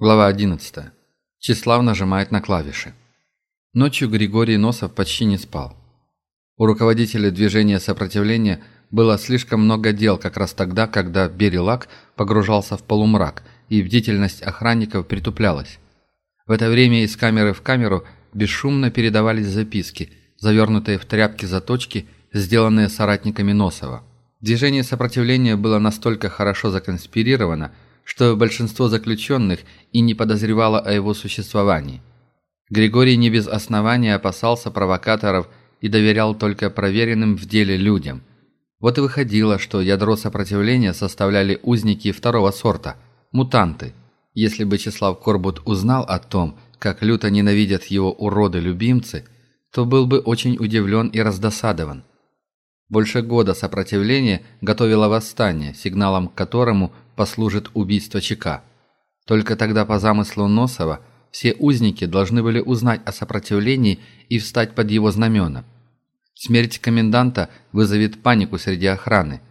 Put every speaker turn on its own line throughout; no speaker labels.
Глава 11. Числав нажимает на клавиши. Ночью Григорий Носов почти не спал. У руководителя движения сопротивления было слишком много дел как раз тогда, когда Берилак погружался в полумрак, и бдительность охранников притуплялась. В это время из камеры в камеру бесшумно передавались записки, завернутые в тряпки заточки, сделанные соратниками Носова. Движение сопротивления было настолько хорошо законспирировано, что большинство заключенных и не подозревало о его существовании. Григорий не без основания опасался провокаторов и доверял только проверенным в деле людям. Вот и выходило, что ядро сопротивления составляли узники второго сорта – мутанты. Если бы Числав Корбут узнал о том, как люто ненавидят его уроды-любимцы, то был бы очень удивлен и раздосадован. Больше года сопротивление готовило восстание, сигналом к которому послужит убийство ЧК. Только тогда по замыслу Носова все узники должны были узнать о сопротивлении и встать под его знамена. Смерть коменданта вызовет панику среди охраны.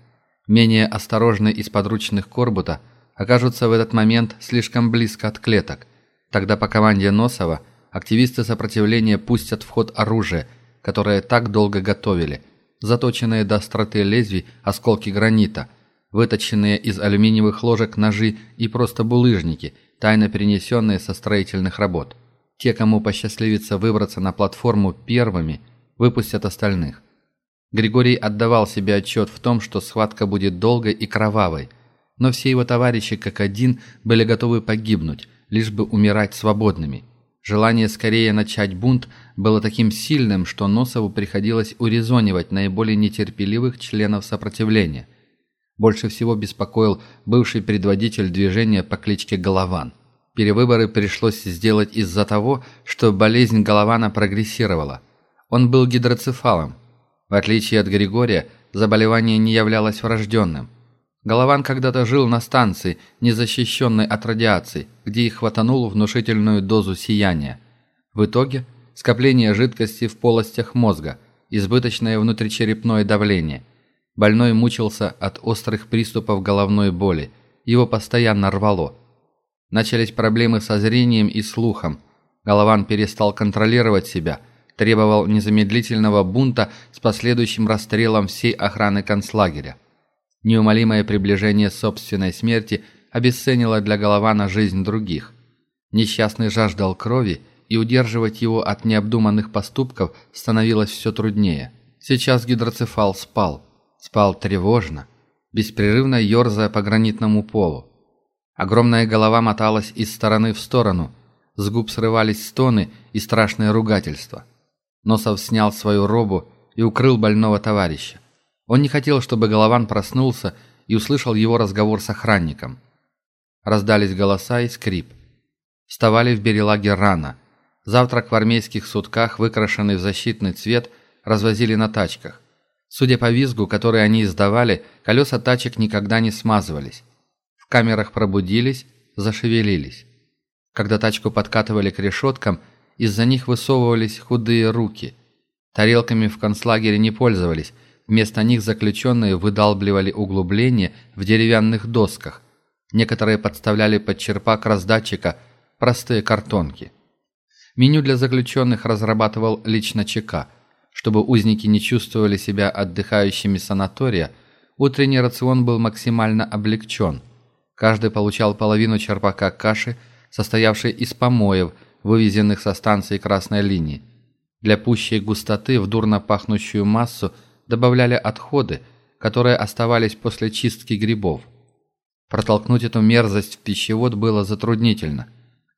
Менее осторожные из подручных Корбута окажутся в этот момент слишком близко от клеток. Тогда по команде Носова активисты сопротивления пустят в ход оружие, которое так долго готовили – заточенные до остроты лезвий осколки гранита, выточенные из алюминиевых ложек ножи и просто булыжники, тайно перенесенные со строительных работ. Те, кому посчастливится выбраться на платформу первыми, выпустят остальных. Григорий отдавал себе отчет в том, что схватка будет долгой и кровавой, но все его товарищи как один были готовы погибнуть, лишь бы умирать свободными. Желание скорее начать бунт было таким сильным, что Носову приходилось урезонивать наиболее нетерпеливых членов сопротивления. Больше всего беспокоил бывший предводитель движения по кличке Голован. Перевыборы пришлось сделать из-за того, что болезнь Голована прогрессировала. Он был гидроцефалом. В отличие от Григория, заболевание не являлось врожденным – Голован когда-то жил на станции, незащищенной от радиации, где их хватанул внушительную дозу сияния. В итоге скопление жидкости в полостях мозга, избыточное внутричерепное давление. Больной мучился от острых приступов головной боли, его постоянно рвало. Начались проблемы со зрением и слухом. Голован перестал контролировать себя, требовал незамедлительного бунта с последующим расстрелом всей охраны концлагеря. Неумолимое приближение собственной смерти обесценило для Голована жизнь других. Несчастный жаждал крови, и удерживать его от необдуманных поступков становилось все труднее. Сейчас гидроцефал спал. Спал тревожно, беспрерывно ерзая по гранитному полу. Огромная голова моталась из стороны в сторону, с губ срывались стоны и страшное ругательство. Носов снял свою робу и укрыл больного товарища. Он не хотел, чтобы Голован проснулся и услышал его разговор с охранником. Раздались голоса и скрип. Вставали в Берелаге рано. Завтрак в армейских сутках, выкрашенный в защитный цвет, развозили на тачках. Судя по визгу, который они издавали, колеса тачек никогда не смазывались. В камерах пробудились, зашевелились. Когда тачку подкатывали к решеткам, из-за них высовывались худые руки. Тарелками в концлагере не пользовались, Вместо них заключенные выдалбливали углубления в деревянных досках. Некоторые подставляли под черпак раздатчика простые картонки. Меню для заключенных разрабатывал лично ЧК. Чтобы узники не чувствовали себя отдыхающими санатория, утренний рацион был максимально облегчен. Каждый получал половину черпака каши, состоявшей из помоев, вывезенных со станции красной линии. Для пущей густоты в дурно пахнущую массу – добавляли отходы, которые оставались после чистки грибов. Протолкнуть эту мерзость в пищевод было затруднительно.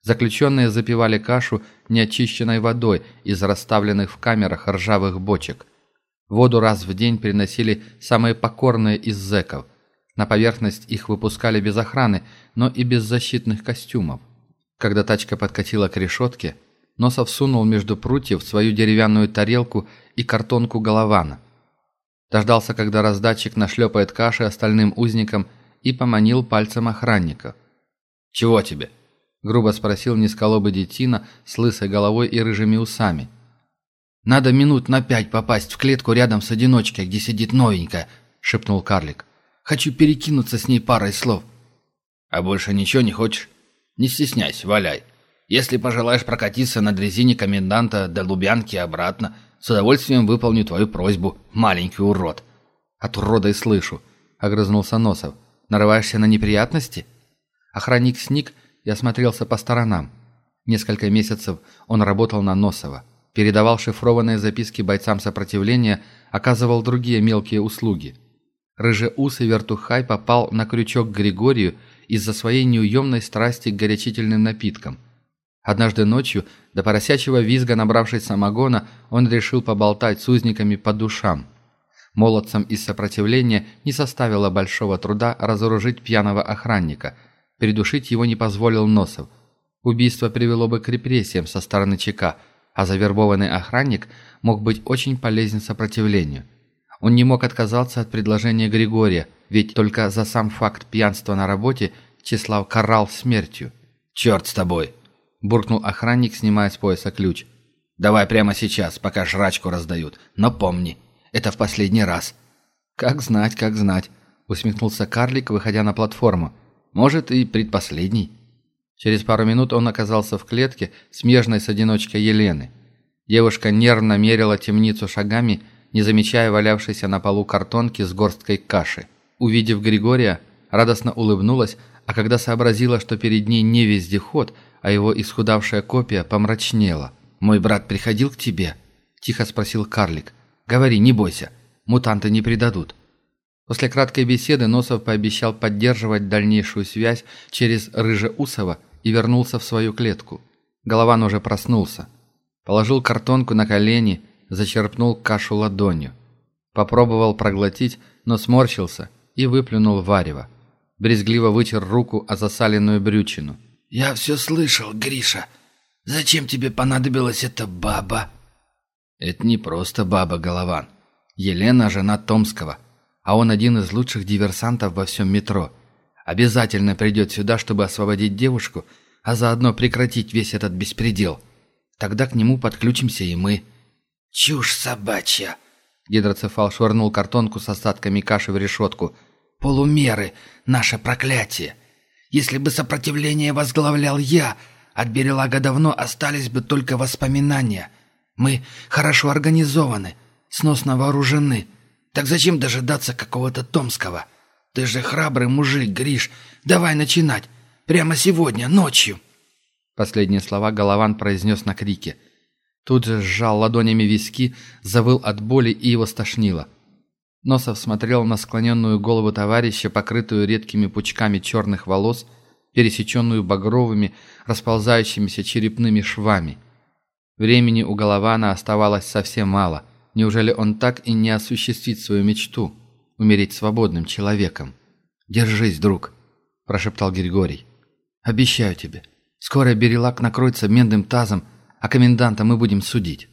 Заключенные запивали кашу неочищенной водой из расставленных в камерах ржавых бочек. Воду раз в день приносили самые покорные из зэков. На поверхность их выпускали без охраны, но и без защитных костюмов. Когда тачка подкатила к решетке, Носов сунул между прутьев свою деревянную тарелку и картонку голована – Дождался, когда раздатчик нашлепает каши остальным узникам и поманил пальцем охранника. «Чего тебе?» – грубо спросил низколобый детина с лысой головой и рыжими усами.
«Надо минут на пять попасть в клетку рядом с одиночкой, где сидит новенькая», – шепнул карлик. «Хочу перекинуться с ней парой слов».
«А больше ничего не хочешь?»
Не стесняйся, валяй. Если пожелаешь прокатиться на дрезине коменданта до Лубянки обратно, с удовольствием выполню твою просьбу, маленький урод».
«От урода и слышу», — огрызнулся Носов. «Нарываешься на неприятности?» Охранник сник и осмотрелся по сторонам. Несколько месяцев он работал на Носова, передавал шифрованные записки бойцам сопротивления, оказывал другие мелкие услуги. Рыжеусый вертухай попал на крючок Григорию из-за своей неуемной страсти к горячительным напиткам. Однажды ночью, до поросячьего визга набравшись самогона, он решил поболтать с узниками по душам. Молодцам из сопротивления не составило большого труда разоружить пьяного охранника. Передушить его не позволил Носов. Убийство привело бы к репрессиям со стороны ЧК, а завербованный охранник мог быть очень полезен сопротивлению. Он не мог отказаться от предложения Григория, ведь только за сам факт пьянства на работе Числав карал смертью.
«Черт с тобой!» – буркнул охранник, снимая с пояса ключ. «Давай прямо сейчас, пока жрачку раздают. Но помни, это в последний раз».
«Как знать, как знать», – усмехнулся карлик, выходя на платформу. «Может, и предпоследний». Через пару минут он оказался в клетке, смежной с одиночкой Елены. Девушка нервно мерила темницу шагами, не замечая валявшейся на полу картонки с горсткой каши. Увидев Григория, радостно улыбнулась, а когда сообразила, что перед ней не вездеход, а его исхудавшая копия, помрачнела. «Мой брат приходил к тебе?» – тихо спросил карлик. «Говори, не бойся, мутанты не предадут». После краткой беседы Носов пообещал поддерживать дальнейшую связь через Рыжеусова и вернулся в свою клетку. Голован уже проснулся. Положил картонку на колени, зачерпнул кашу ладонью. Попробовал проглотить, но сморщился и выплюнул варево. Брезгливо вытер руку о засаленную брючину.
«Я все слышал, Гриша. Зачем тебе понадобилась эта баба?»
«Это не просто баба, Голован. Елена – жена Томского, а он один из лучших диверсантов во всем метро. Обязательно придет сюда, чтобы освободить девушку, а заодно прекратить весь этот беспредел. Тогда к нему подключимся и мы».
«Чушь собачья!»
Гидроцефал швырнул картонку с остатками каши в решетку.
«Полумеры! Наше проклятие! Если бы сопротивление возглавлял я, от Берелага давно остались бы только воспоминания. Мы хорошо организованы, сносно вооружены. Так зачем дожидаться какого-то Томского? Ты же храбрый мужик, Гриш. Давай начинать. Прямо сегодня, ночью!»
Последние слова Голован произнес на крике – Тут же сжал ладонями виски, завыл от боли и его стошнило. Носов смотрел на склоненную голову товарища, покрытую редкими пучками черных волос, пересеченную багровыми, расползающимися черепными швами. Времени у Голована оставалось совсем мало. Неужели он так и не осуществит свою мечту – умереть свободным человеком? «Держись, друг», – прошептал Григорий. «Обещаю тебе, скоро Берилак накроется медным тазом – а коменданта мы будем судить.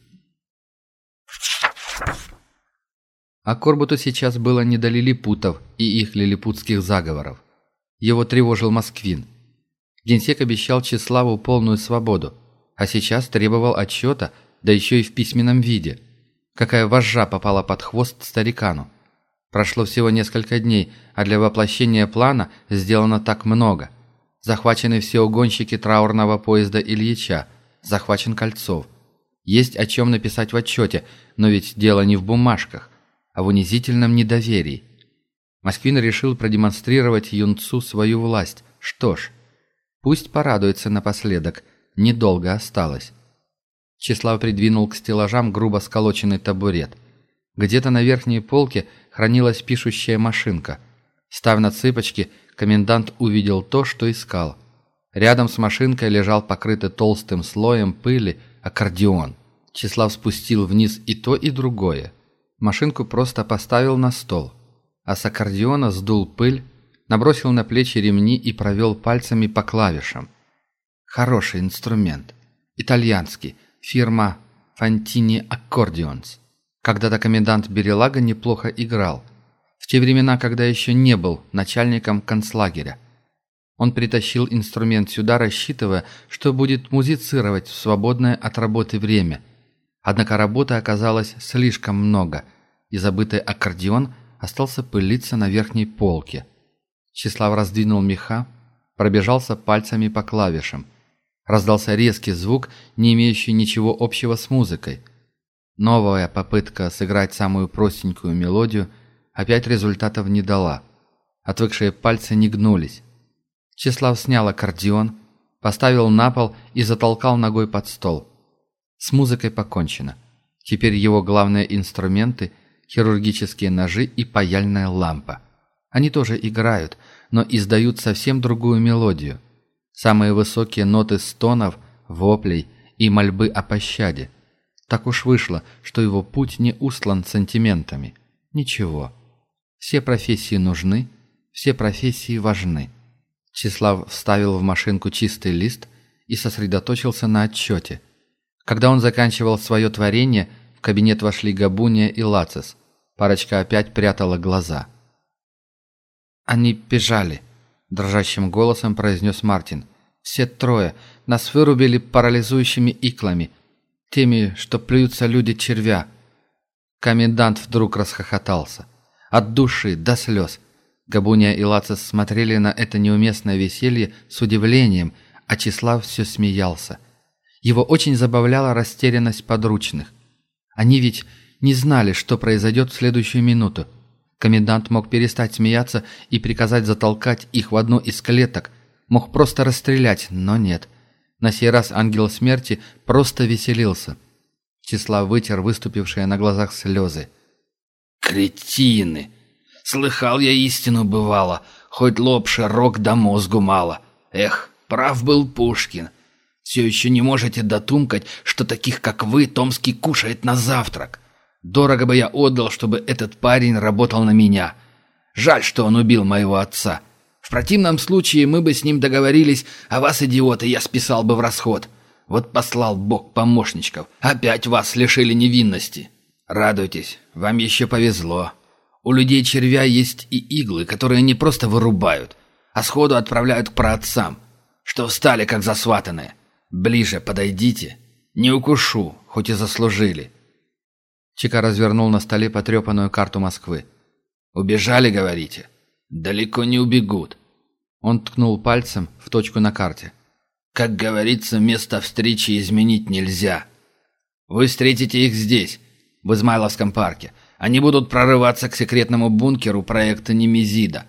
А Корбуту сейчас было не до лилипутов и их лилипутских заговоров. Его тревожил Москвин. Генсек обещал Чеславу полную свободу, а сейчас требовал отчета, да еще и в письменном виде. Какая вожжа попала под хвост старикану. Прошло всего несколько дней, а для воплощения плана сделано так много. Захвачены все угонщики траурного поезда Ильича – захвачен Кольцов. Есть о чем написать в отчете, но ведь дело не в бумажках, а в унизительном недоверии. Москвин решил продемонстрировать юнцу свою власть. Что ж, пусть порадуется напоследок, недолго осталось. Числав придвинул к стеллажам грубо сколоченный табурет. Где-то на верхней полке хранилась пишущая машинка. Став на цыпочки, комендант увидел то, что искал – Рядом с машинкой лежал покрытый толстым слоем пыли аккордеон. Числав спустил вниз и то, и другое. Машинку просто поставил на стол, а с аккордеона сдул пыль, набросил на плечи ремни и провел пальцами по клавишам. Хороший инструмент. Итальянский. Фирма Фантини Аккордеонс. Когда-то комендант Берелага неплохо играл. В те времена, когда еще не был начальником концлагеря – он притащил инструмент сюда, рассчитывая, что будет музицировать в свободное от работы время. Однако работы оказалось слишком много, и забытый аккордеон остался пылиться на верхней полке. Числав раздвинул меха, пробежался пальцами по клавишам. Раздался резкий звук, не имеющий ничего общего с музыкой. Новая попытка сыграть самую простенькую мелодию опять результатов не дала. Отвыкшие пальцы не гнулись. Числав снял аккордеон, поставил на пол и затолкал ногой под стол. С музыкой покончено. Теперь его главные инструменты – хирургические ножи и паяльная лампа. Они тоже играют, но издают совсем другую мелодию. Самые высокие ноты стонов, воплей и мольбы о пощаде. Так уж вышло, что его путь не устлан сантиментами. Ничего. Все профессии нужны, все профессии важны. Числав вставил в машинку чистый лист и сосредоточился на отчете. Когда он заканчивал свое творение, в кабинет вошли Габуния и Лацис. Парочка опять прятала глаза. «Они бежали», – дрожащим голосом произнес Мартин. «Все трое. Нас вырубили парализующими иклами. Теми, что плюются люди червя». Комендант вдруг расхохотался. От души до слез. Габуния и Лацис смотрели на это неуместное веселье с удивлением, а Числав все смеялся. Его очень забавляла растерянность подручных. Они ведь не знали, что произойдет в следующую минуту. Комендант мог перестать смеяться и приказать затолкать их в одну из клеток, мог просто расстрелять, но нет. На сей раз ангел смерти просто веселился. Числав вытер выступившие на глазах слезы.
«Кретины!» Слыхал я истину бывало, хоть лоб широк да мозгу мало. Эх, прав был Пушкин. Все еще не можете дотумкать, что таких, как вы, Томский кушает на завтрак. Дорого бы я отдал, чтобы этот парень работал на меня. Жаль, что он убил моего отца. В противном случае мы бы с ним договорились, а вас, идиоты, я списал бы в расход. Вот послал Бог помощничков. Опять вас лишили невинности. Радуйтесь, вам еще повезло. У людей червя есть и иглы, которые не просто вырубают, а сходу отправляют к праотцам, что встали как засватанные. Ближе подойдите. Не укушу, хоть и заслужили.
Чика развернул на столе потрепанную карту Москвы.
«Убежали, говорите? Далеко не убегут».
Он ткнул пальцем в точку на карте.
«Как говорится, место встречи изменить нельзя. Вы встретите их здесь, в Измайловском парке. Они будут прорываться к секретному бункеру проекта Немезида.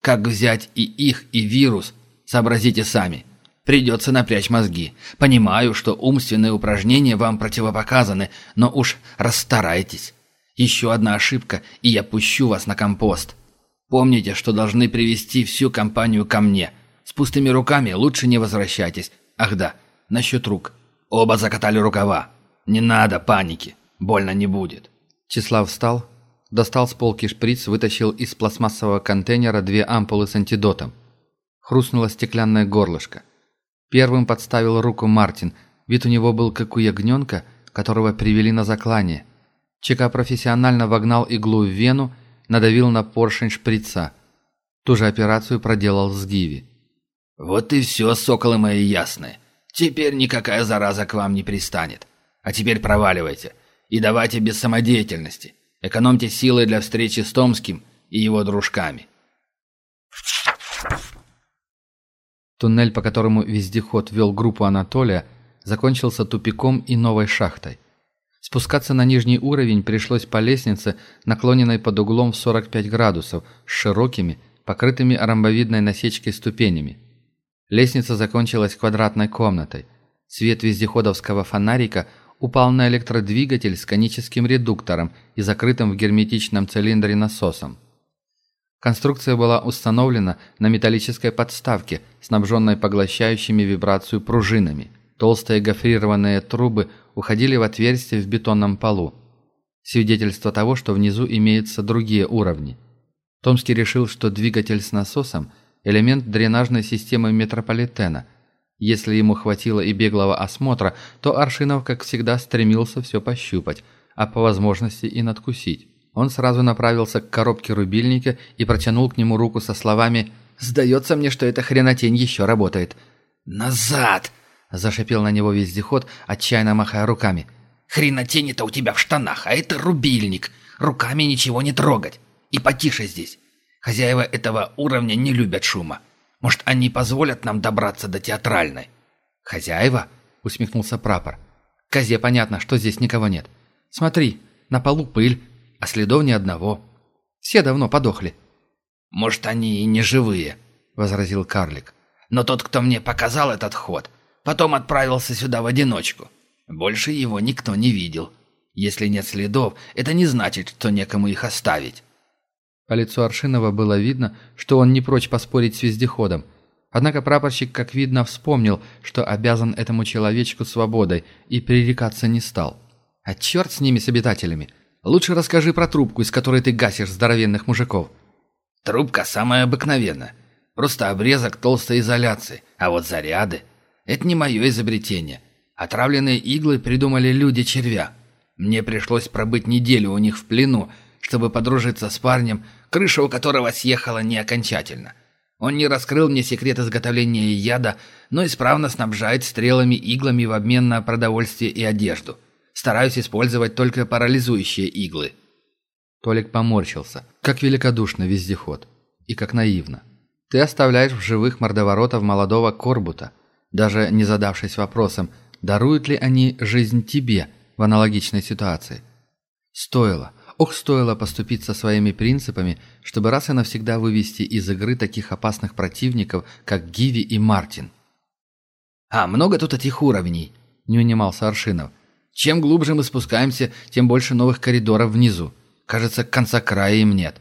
Как взять и их, и вирус, сообразите сами. Придется напрячь мозги. Понимаю, что умственные упражнения вам противопоказаны, но уж расстарайтесь. Еще одна ошибка, и я пущу вас на компост. Помните, что должны привести всю компанию ко мне. С пустыми руками лучше не возвращайтесь. Ах да, насчет рук. Оба закатали рукава. Не надо паники. Больно не будет.
Числав встал, достал с полки шприц, вытащил из пластмассового контейнера две ампулы с антидотом. Хрустнуло стеклянное горлышко. Первым подставил руку Мартин. Вид у него был как у ягненка, которого привели на заклание. Чека профессионально вогнал иглу в вену, надавил на поршень шприца. Ту же операцию проделал с Гиви.
«Вот и все, соколы мои ясные. Теперь никакая зараза к вам не пристанет. А теперь проваливайте. И давайте без самодеятельности. Экономьте силы для встречи с Томским и его дружками.
Туннель, по которому вездеход вел группу Анатолия, закончился тупиком и новой шахтой. Спускаться на нижний уровень пришлось по лестнице, наклоненной под углом в 45 градусов, с широкими, покрытыми ромбовидной насечкой ступенями. Лестница закончилась квадратной комнатой. Свет вездеходовского фонарика – упал на электродвигатель с коническим редуктором и закрытым в герметичном цилиндре насосом. Конструкция была установлена на металлической подставке, снабженной поглощающими вибрацию пружинами. Толстые гофрированные трубы уходили в отверстие в бетонном полу. Свидетельство того, что внизу имеются другие уровни. Томский решил, что двигатель с насосом – элемент дренажной системы метрополитена – если ему хватило и беглого осмотра, то Аршинов, как всегда, стремился все пощупать, а по возможности и надкусить. Он сразу направился к коробке рубильника и протянул к нему руку со словами «Сдается мне, что эта хренотень еще работает».
«Назад!» – зашипел на него вездеход, отчаянно махая руками. «Хренотень-то у тебя в штанах, а это рубильник. Руками ничего не трогать. И потише здесь. Хозяева этого уровня не любят шума. Может, они позволят нам добраться до театральной?»
«Хозяева?» — усмехнулся прапор. «Козе понятно, что здесь никого нет. Смотри, на полу пыль, а следов ни одного. Все давно подохли».
«Может, они и не живые», — возразил карлик. «Но тот, кто мне показал этот ход, потом отправился сюда в одиночку. Больше его никто не видел. Если нет следов, это не значит, что некому их оставить».
По лицу Аршинова было видно, что он не прочь поспорить с вездеходом. Однако прапорщик, как видно, вспомнил, что обязан этому человечку свободой, и пререкаться не стал. «А черт с ними, с обитателями! Лучше расскажи про трубку, из которой ты гасишь здоровенных мужиков».
«Трубка самая обыкновенная. Просто обрезок толстой изоляции. А вот заряды — это не мое изобретение. Отравленные иглы придумали люди-червя. Мне пришлось пробыть неделю у них в плену, чтобы подружиться с парнем, крыша у которого съехала не окончательно. Он не раскрыл мне секрет изготовления яда, но исправно снабжает стрелами иглами в обмен на продовольствие и одежду. Стараюсь использовать только парализующие иглы».
Толик поморщился. Как великодушно вездеход. И как наивно. Ты оставляешь в живых мордоворотов молодого Корбута, даже не задавшись вопросом, даруют ли они жизнь тебе в аналогичной ситуации. Стоило, ох, стоило поступить со своими принципами, чтобы раз и навсегда вывести из игры таких опасных противников, как Гиви и Мартин.
«А много тут этих уровней?» – не унимался Аршинов.
«Чем глубже мы спускаемся, тем больше новых коридоров внизу. Кажется, конца края им нет».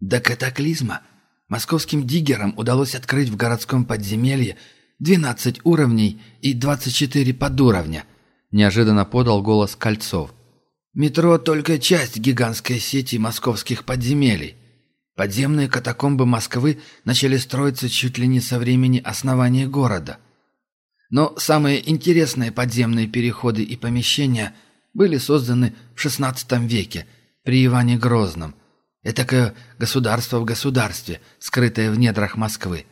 «До катаклизма московским диггерам удалось открыть в городском подземелье 12 уровней и 24 подуровня», – неожиданно подал голос Кольцов. «Метро – только часть гигантской сети московских подземелий. Подземные катакомбы Москвы начали строиться чуть ли не со времени основания города. Но самые интересные подземные переходы и помещения были созданы в XVI веке при Иване Грозном. Этакое государство в государстве, скрытое в недрах Москвы.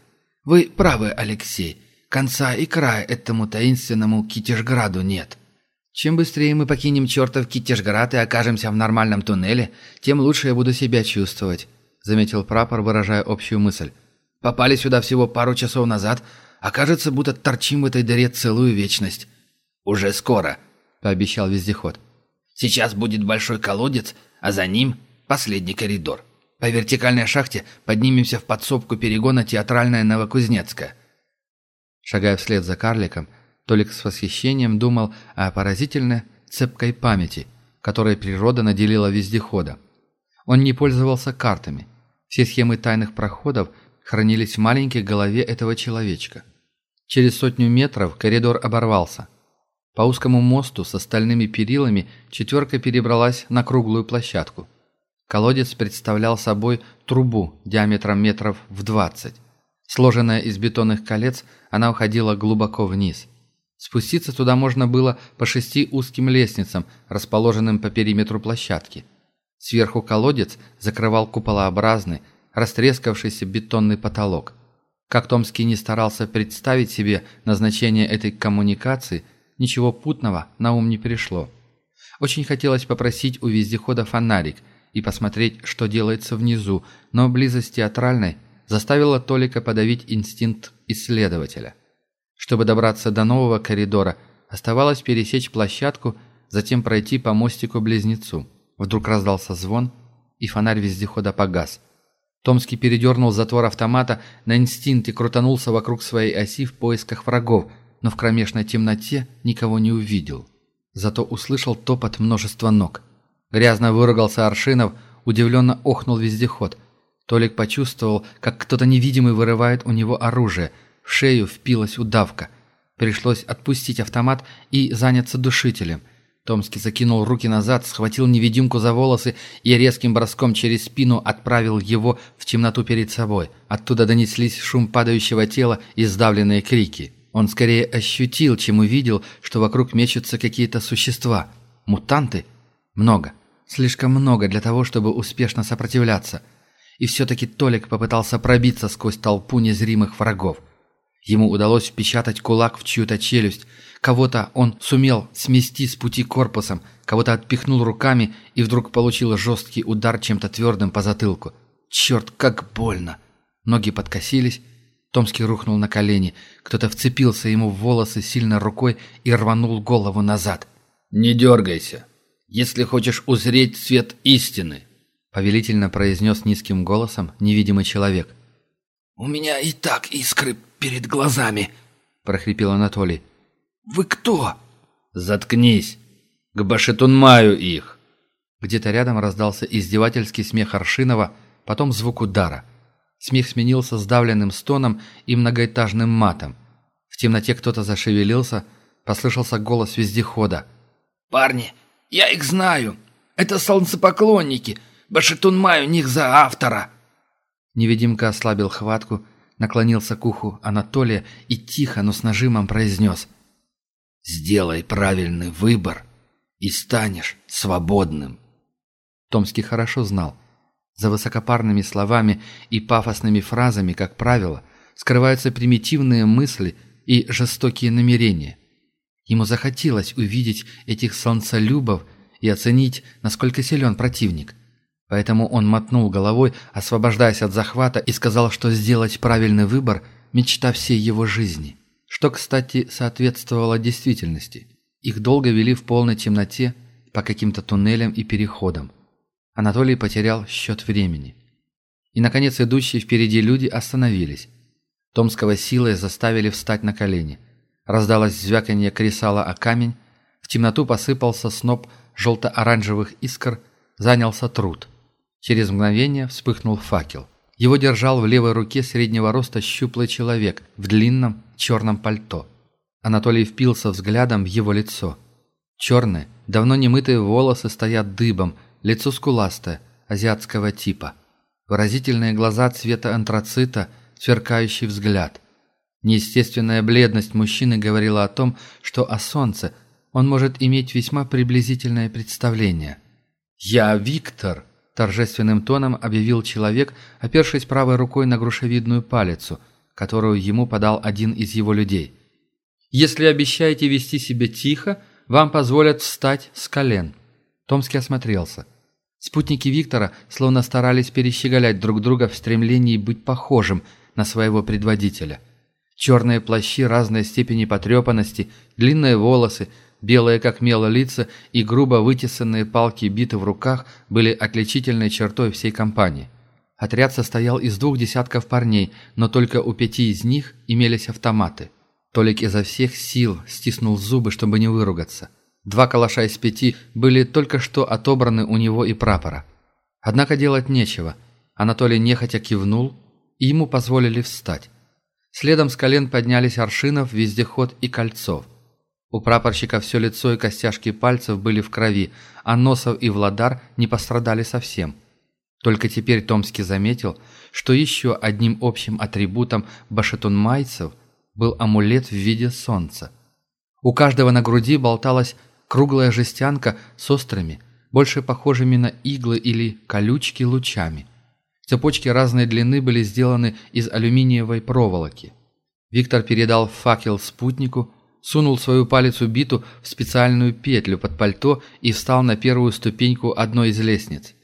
Вы правы, Алексей, конца и края этому таинственному Китежграду нет. Чем быстрее мы покинем чертов Китежград и окажемся в нормальном туннеле, тем лучше я буду себя чувствовать», — заметил прапор, выражая общую мысль. «Попали сюда всего пару часов назад, а кажется, будто торчим в этой дыре целую вечность». «Уже скоро», — пообещал вездеход. «Сейчас будет большой колодец, а за ним последний коридор. По вертикальной шахте поднимемся в подсобку перегона театральная Новокузнецкая.
Шагая вслед за карликом, Толик с восхищением думал о поразительной цепкой памяти, которой природа наделила вездехода. Он не пользовался картами. Все схемы тайных проходов хранились в маленькой голове этого человечка. Через сотню метров коридор оборвался. По узкому мосту с остальными перилами четверка перебралась на круглую площадку. Колодец представлял собой трубу диаметром метров в двадцать. Сложенная из бетонных колец, она уходила глубоко вниз. Спуститься туда можно было по шести узким лестницам, расположенным по периметру площадки. Сверху колодец закрывал куполообразный, растрескавшийся бетонный потолок. Как Томский не старался представить себе назначение этой коммуникации, ничего путного на ум не пришло. Очень хотелось попросить у вездехода фонарик и посмотреть, что делается внизу, но близость театральной – заставило Толика подавить инстинкт исследователя. Чтобы добраться до нового коридора, оставалось пересечь площадку, затем пройти по мостику-близнецу. Вдруг раздался звон, и фонарь вездехода погас. Томский передернул затвор автомата, на инстинкте крутанулся вокруг своей оси в поисках врагов, но в кромешной темноте никого не увидел. Зато услышал топот множества ног. Грязно выругался Аршинов, удивленно охнул вездеход – Толик почувствовал, как кто-то невидимый вырывает у него оружие. В шею впилась удавка. Пришлось отпустить автомат и заняться душителем. Томский закинул руки назад, схватил невидимку за волосы и резким броском через спину отправил его в темноту перед собой. Оттуда донеслись шум падающего тела и сдавленные крики. Он скорее ощутил, чем увидел, что вокруг мечутся какие-то существа. Мутанты? Много. Слишком много для того, чтобы успешно сопротивляться. И все-таки Толик попытался пробиться сквозь толпу незримых врагов. Ему удалось впечатать кулак в чью-то челюсть. Кого-то он сумел смести с пути корпусом, кого-то отпихнул руками и вдруг получил жесткий удар чем-то твердым по затылку. Черт, как больно! Ноги подкосились,
Томский рухнул на колени. Кто-то вцепился ему в волосы сильно рукой и рванул голову назад.
«Не дергайся, если хочешь узреть свет истины», — повелительно произнес низким голосом невидимый человек.
«У меня и так искры перед глазами», — прохрипел Анатолий. «Вы кто?»
«Заткнись! К Башетунмаю их!»
Где-то рядом раздался издевательский смех Аршинова, потом звук удара. Смех сменился сдавленным стоном и многоэтажным матом. В темноте кто-то зашевелился, послышался голос вездехода. «Парни, я их знаю! Это солнцепоклонники! Башетунмай у них за автора!» Невидимка ослабил хватку, наклонился к уху Анатолия и тихо, но с нажимом произнес «Сделай правильный выбор и станешь свободным». Томский хорошо знал. За высокопарными словами и пафосными фразами, как правило, скрываются примитивные мысли и жестокие намерения. Ему захотелось увидеть этих солнцелюбов и оценить, насколько силен противник. Поэтому он мотнул головой, освобождаясь от захвата, и сказал, что сделать правильный выбор – мечта всей его жизни. Что, кстати, соответствовало действительности. Их долго вели в полной темноте по каким-то туннелям и переходам. Анатолий потерял счет времени. И, наконец, идущие впереди люди остановились. Томского силой заставили встать на колени. Раздалось звяканье кресала о камень, в темноту посыпался сноп желто-оранжевых искр, занялся труд – Через мгновение вспыхнул факел. Его держал в левой руке среднего роста щуплый человек в длинном черном пальто. Анатолий впился взглядом в его лицо. Черные, давно не мытые волосы стоят дыбом, лицо скуластое, азиатского типа. Выразительные глаза цвета антрацита, сверкающий взгляд. Неестественная бледность мужчины говорила о том, что о солнце он может иметь весьма приблизительное представление. «Я Виктор!» Торжественным тоном объявил человек, опершись правой рукой на грушевидную палицу, которую ему подал один из его людей. «Если обещаете вести себя тихо, вам позволят встать с колен». Томский осмотрелся. Спутники Виктора словно старались перещеголять друг друга в стремлении быть похожим на своего предводителя. Черные плащи разной степени потрепанности, длинные волосы – Белые как мело лица и грубо вытесанные палки биты в руках были отличительной чертой всей компании. Отряд состоял из двух десятков парней, но только у пяти из них имелись автоматы. Толик изо всех сил стиснул зубы, чтобы не выругаться. Два калаша из пяти были только что отобраны у него и прапора. Однако делать нечего. Анатолий нехотя кивнул, и ему позволили встать. Следом с колен поднялись Аршинов, Вездеход и Кольцов – у прапорщика все лицо и костяшки пальцев были в крови, а Носов и Владар не пострадали совсем. Только теперь Томский заметил, что еще одним общим атрибутом башетунмайцев был амулет в виде солнца. У каждого на груди болталась круглая жестянка с острыми, больше похожими на иглы или колючки лучами. Цепочки разной длины были сделаны из алюминиевой проволоки. Виктор передал факел спутнику, сунул свою палец-убиту в специальную петлю под пальто и встал на первую ступеньку одной из лестниц.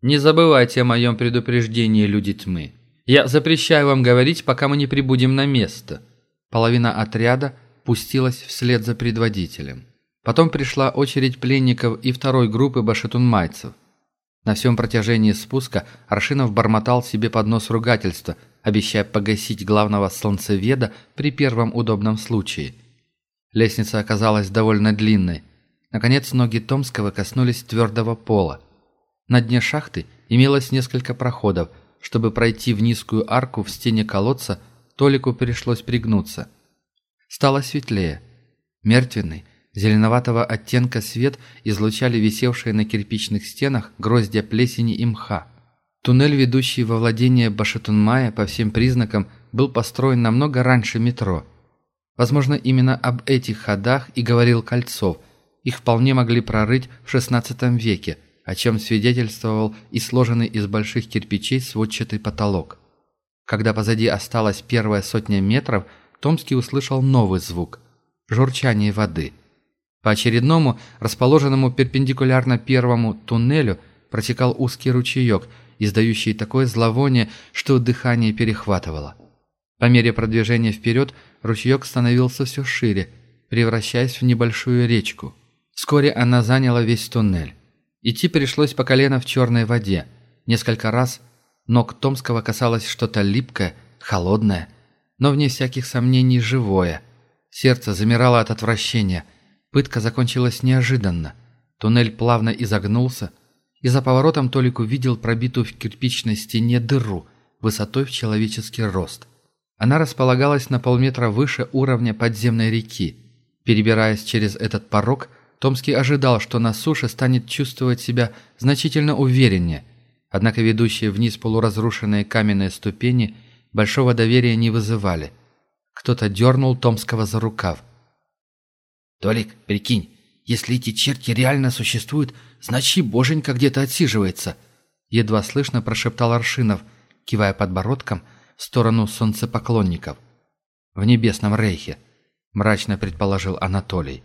«Не забывайте о моем предупреждении, люди тьмы. Я запрещаю вам говорить, пока мы не прибудем на место». Половина отряда пустилась вслед за предводителем. Потом пришла очередь пленников и второй группы башетунмайцев. На всем протяжении спуска Аршинов бормотал себе под нос ругательства, обещая погасить главного солнцеведа при первом удобном случае – Лестница оказалась довольно длинной. Наконец ноги Томского коснулись твердого пола. На дне шахты имелось несколько проходов. Чтобы пройти в низкую арку в стене колодца, Толику пришлось пригнуться. Стало светлее. Мертвенный, зеленоватого оттенка свет излучали висевшие на кирпичных стенах гроздья плесени и мха. Туннель, ведущий во владение Башатунмая, по всем признакам, был построен намного раньше метро – Возможно, именно об этих ходах и говорил Кольцов. Их вполне могли прорыть в XVI веке, о чем свидетельствовал и сложенный из больших кирпичей сводчатый потолок. Когда позади осталась первая сотня метров, Томский услышал новый звук – журчание воды. По очередному, расположенному перпендикулярно первому туннелю, протекал узкий ручеек, издающий такое зловоние, что дыхание перехватывало.
По мере продвижения вперед ручеек становился все шире, превращаясь в небольшую речку. Вскоре она заняла весь туннель. Идти пришлось по колено в черной воде. Несколько раз ног Томского касалось что-то липкое, холодное, но вне всяких сомнений живое. Сердце замирало от отвращения. Пытка закончилась неожиданно. Туннель плавно изогнулся, и за поворотом Толик увидел пробитую в кирпичной стене дыру высотой в человеческий рост. Она располагалась на полметра выше уровня подземной реки. Перебираясь через этот порог, Томский ожидал, что на суше станет чувствовать себя значительно увереннее, однако ведущие вниз полуразрушенные каменные ступени большого доверия не вызывали. Кто-то дернул Томского за рукав.
«Толик, прикинь, если эти черти реально существуют, значит, боженька где-то отсиживается»,
едва слышно прошептал Аршинов, кивая подбородком в сторону солнцепоклонников. «В небесном рейхе», мрачно предположил Анатолий.